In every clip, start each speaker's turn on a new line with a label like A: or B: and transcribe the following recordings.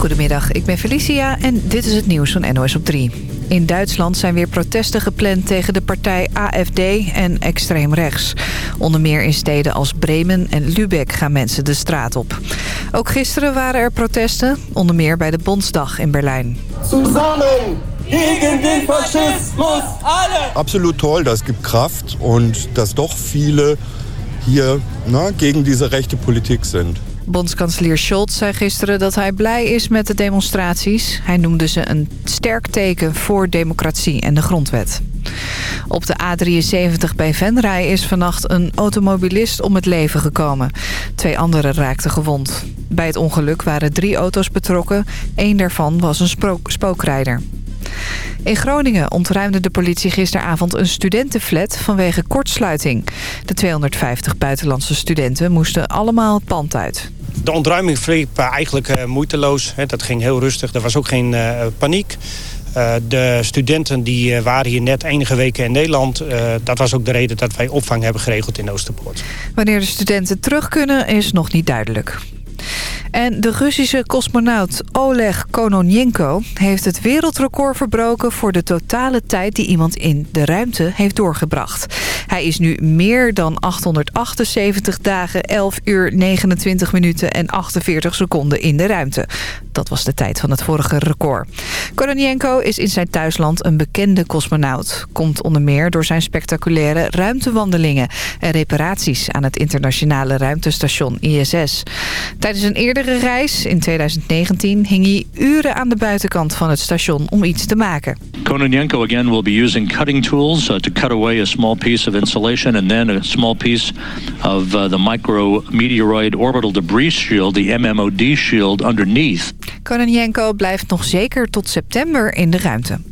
A: Goedemiddag, ik ben Felicia en dit is het nieuws van NOS op 3. In Duitsland zijn weer protesten gepland tegen de partij AFD en extreem rechts. Onder meer in steden als Bremen en Lübeck gaan mensen de straat op. Ook gisteren waren er protesten, onder meer bij de Bondsdag in Berlijn.
B: Zusammen gegen den Faschismus alle!
C: Absolut toll, das gibt Kraft und dass doch viele hier na, gegen diese rechte Politik sind.
A: Bondskanselier Scholz zei gisteren dat hij blij is met de demonstraties. Hij noemde ze een sterk teken voor democratie en de grondwet. Op de A73 bij Venray is vannacht een automobilist om het leven gekomen. Twee anderen raakten gewond. Bij het ongeluk waren drie auto's betrokken. Eén daarvan was een spookrijder. In Groningen ontruimde de politie gisteravond een studentenflat vanwege kortsluiting. De 250 buitenlandse studenten moesten allemaal het pand uit.
D: De ontruiming verliep eigenlijk uh, moeiteloos. Dat ging heel rustig. Er was ook geen uh, paniek. Uh, de studenten die waren hier net enige weken in Nederland. dat was ook de reden dat wij opvang hebben geregeld in Oosterpoort.
A: Wanneer de studenten terug kunnen is nog niet duidelijk. En de Russische cosmonaut Oleg Kononenko heeft het wereldrecord verbroken voor de totale tijd die iemand in de ruimte heeft doorgebracht. Hij is nu meer dan 878 dagen, 11 uur, 29 minuten en 48 seconden in de ruimte. Dat was de tijd van het vorige record. Kononenko is in zijn thuisland een bekende cosmonaut. Komt onder meer door zijn spectaculaire ruimtewandelingen en reparaties aan het internationale ruimtestation ISS. Tijdens een eerdere reis in 2019 hing hij uren aan de buitenkant van het station om iets te maken.
E: Kononenko again will be using cutting tools uh, to cut away a small piece of insulation and then a small piece of uh, the micrometeoroid orbital debris shield, the MMOD shield underneath.
A: Kononenko blijft nog zeker tot september in de ruimte.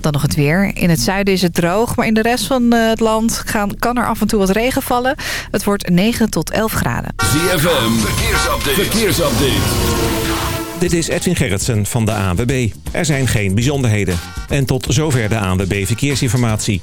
A: Dan nog het weer. In het zuiden is het droog, maar in de rest van het land gaan, kan er af en toe wat regen vallen. Het wordt 9 tot 11 graden.
F: ZFM, verkeersupdate. verkeersupdate.
G: Dit is Edwin Gerritsen van de ANWB. Er zijn geen bijzonderheden. En tot zover de ANWB Verkeersinformatie.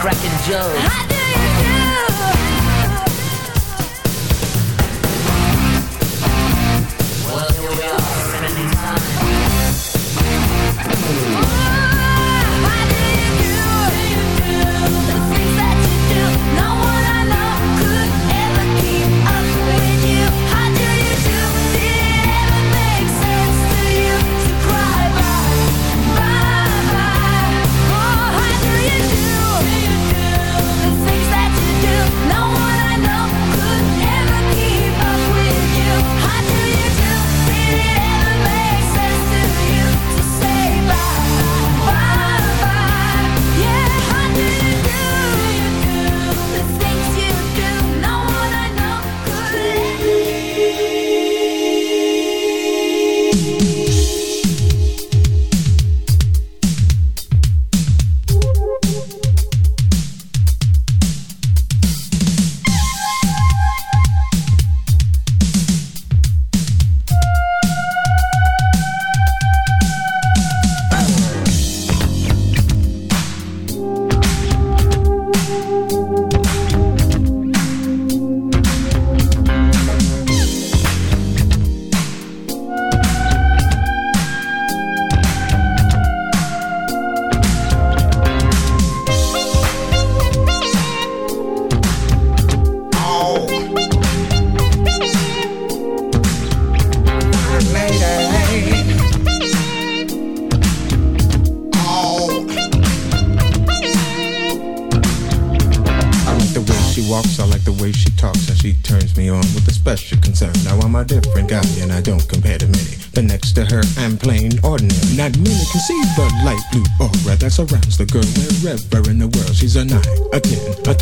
H: cracking jokes.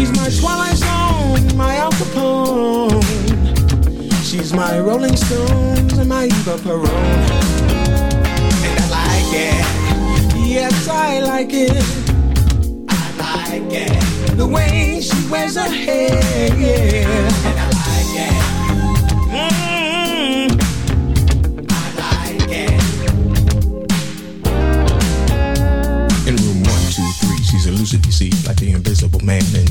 I: She's my Twilight Zone, my Al Capone. She's my Rolling Stones and my Eva Peron. And I like it. Yes, I like it I like it. The way she wears her hair, And I like it. Mm, I like it. In room one, two, three, she's elusive, you see, like the invisible man in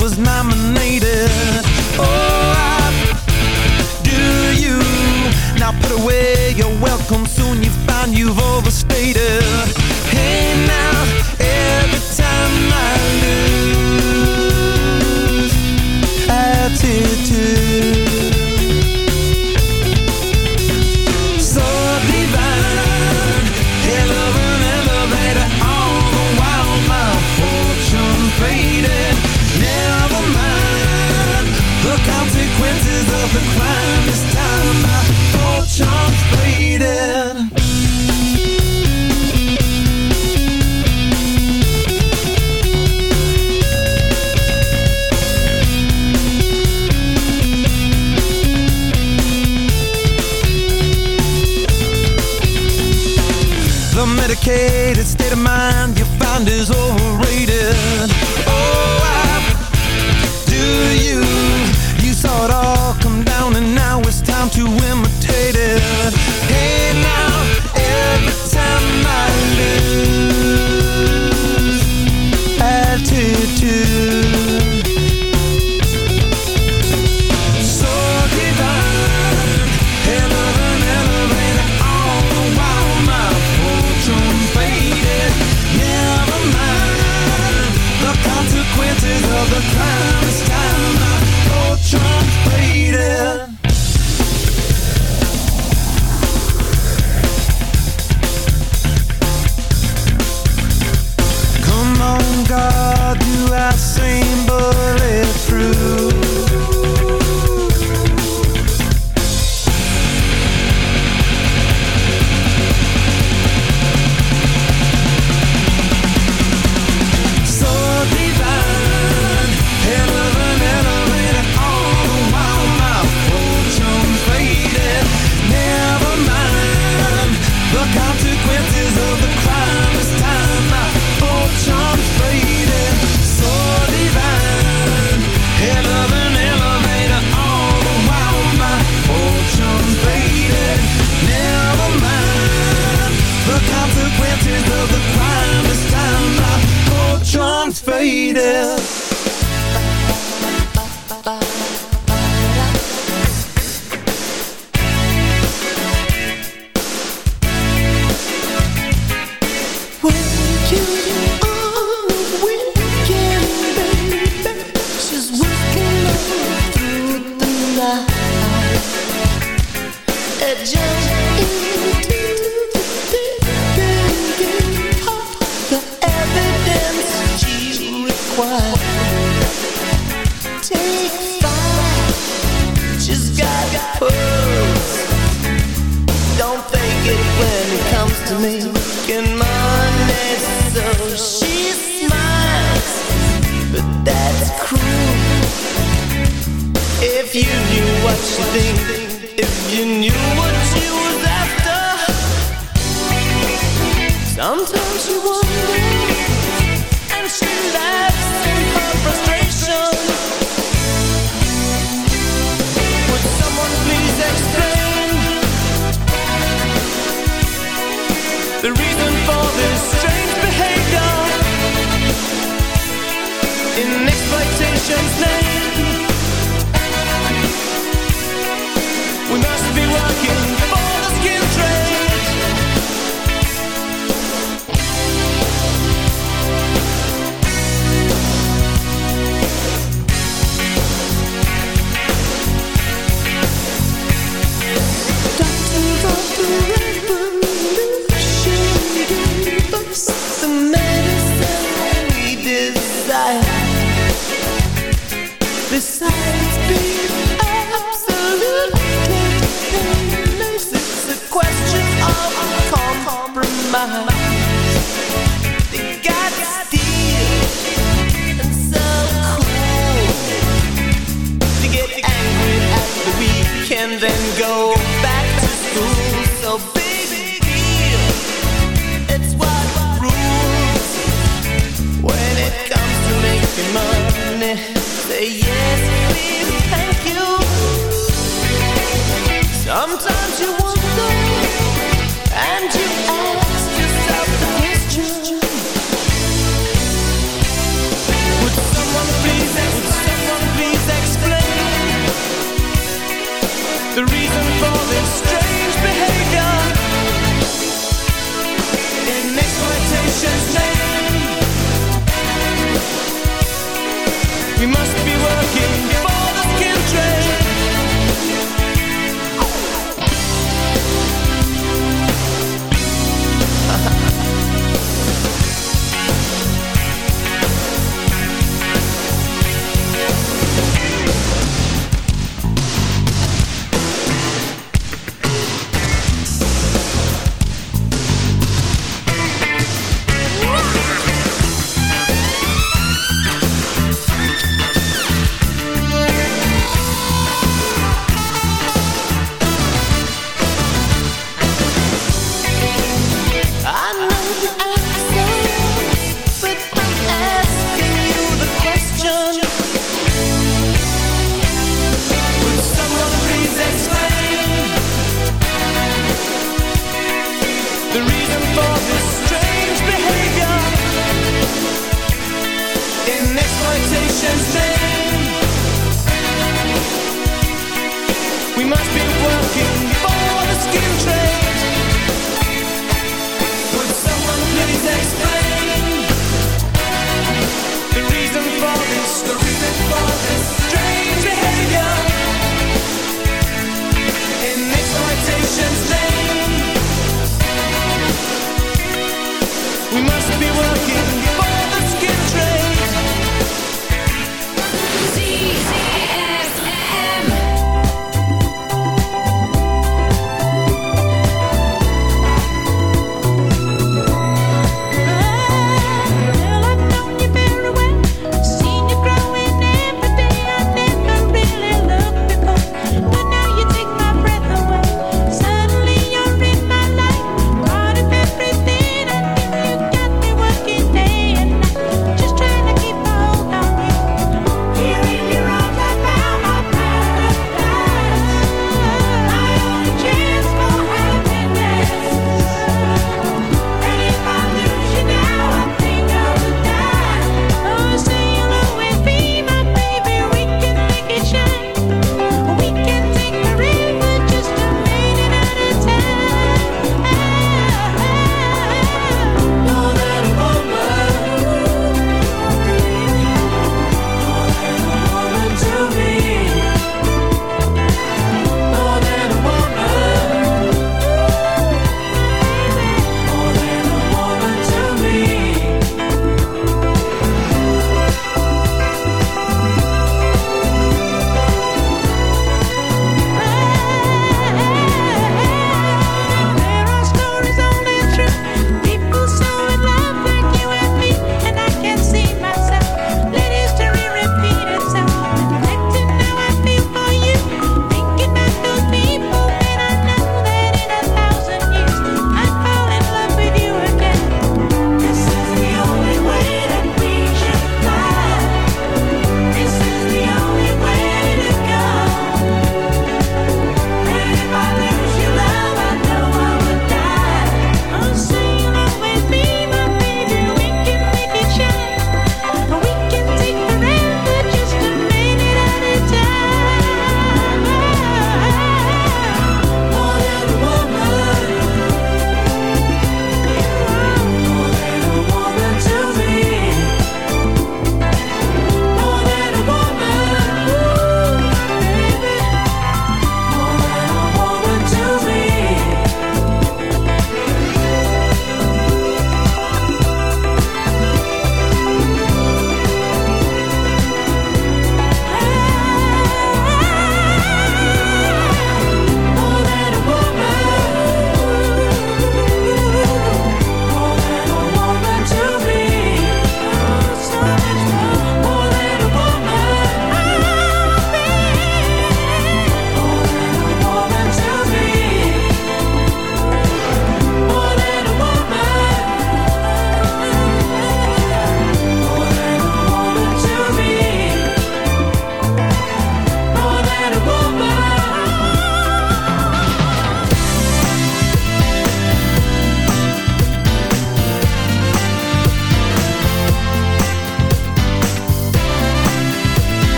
J: Was nominated.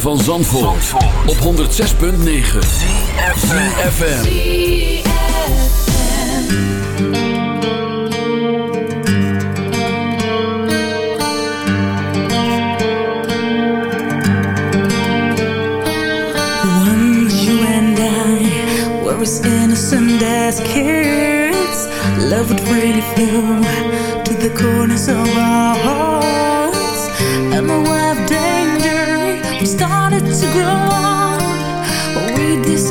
F: van Zandvoort, Zandvoort. op 106.9 CFFM
K: Once you and I were as innocent as kids Love would really fill to the corners of our hearts. And the started to grow
J: old with this